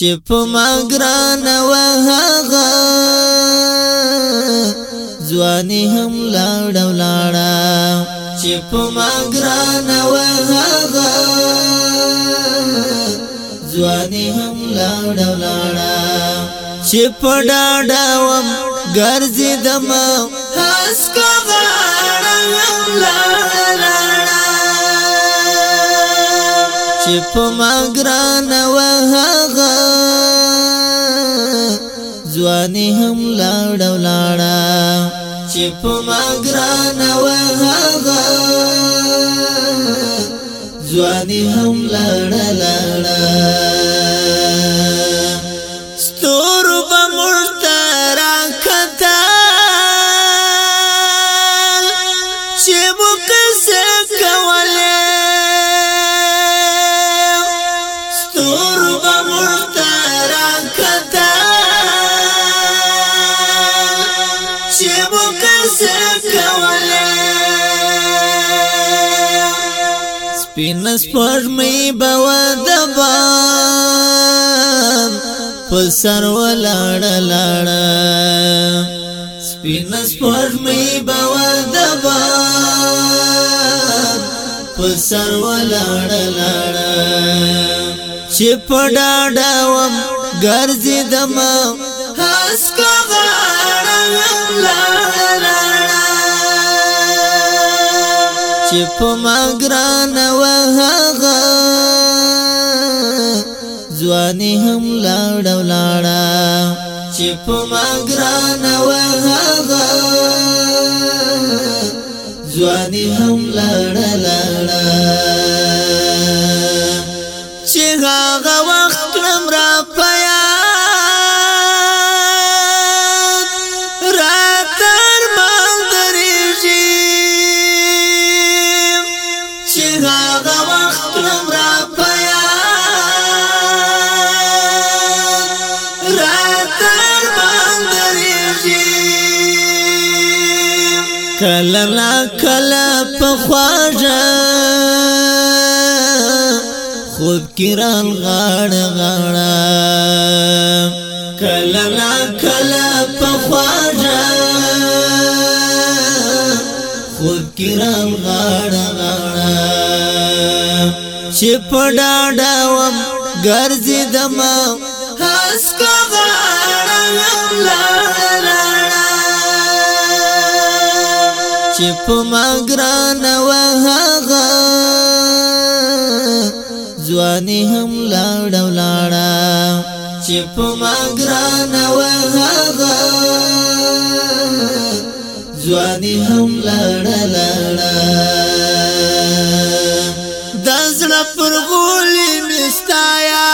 چې په مګران وهغه ځواني هم لاړ ولاړ چې په مګران وهغه ځواني هم لاړ ولاړ چې په ډاډه وم ګرځې دمه چې په ما ګران وهغه ځواني هم لاړ ولاړه چې په ما ګران وهغه ځواني هم لاړ لاړه سپین سپرمی بوا دبام پسر و لاړه لاړه سپین سپرمی بوا دبام پسر و لاړه لاړه چې پډاډا وم ګرځې دمه چې په ما ګران وهغه ځواني هم لاړ ولاړ چې په ما ګران وهغه ځواني هم لاړ لاړ چې هغه کلا نا کلا پخواجا خوب کران غاړ غاړ کلا نا کلا پخواجا خوب کران غاړ غاړ چې پډاډا وم ګرځې دمه چې په ما ګران وهغه ځواني هم لاړ ولاړ چې په ما ګران وهغه ځواني هم لاړ لاړ د زړه پر غولي مستایا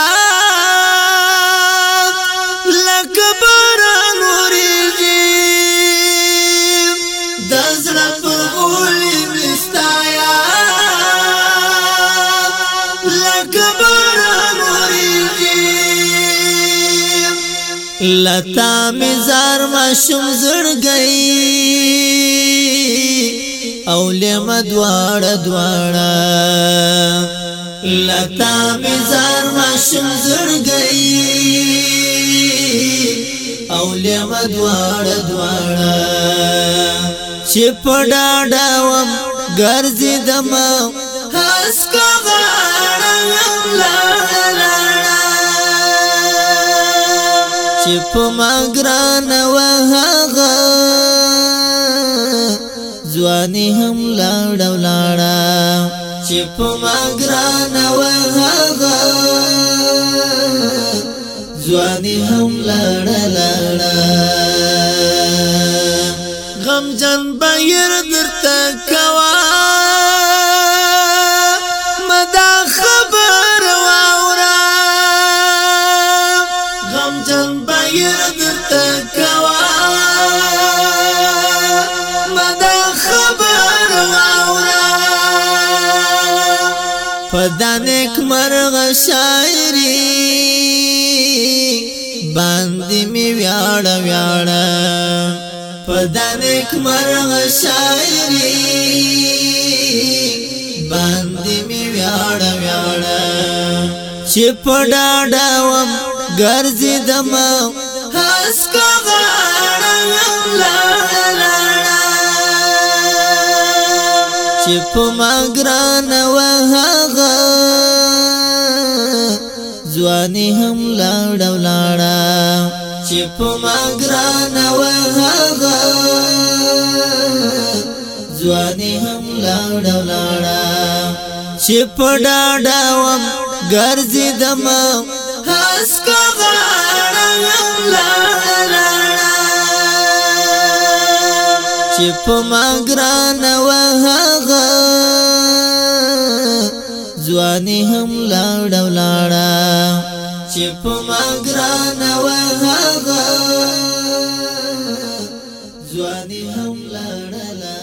لتا مزار ما شم زړ گئی او لم دوار دوار لتا مزار ما شم زړ گئی او لم دوار دوار چې پډاډا وم ګرځې دمه چې په ما ګران وهغه ځواني هم لاړ ولاړه چې په ما ګران وهغه ځواني هم لاړ لاړه غم جن بیر درته کوا یم بایر درته کوا مدا خبر اورا پدانک مرغ شاعری باندې می ویاړ ویاړ پدانک مرغ شاعری باندې می ویاړ ویاړ چې پډاډا ګرځي دم هس کو غړم لاړه چې په ما ګران وهغه ځواني هم لاړ ولاړه چې په ما ګران وهغه ځواني هم لاړ ولاړه چې په ډاډه وم ګرځې دم چې په ما ګران وهغه ځواني هم لاړ ولاړه چې په ما ګران وهغه ځواني هم لاړ لاړه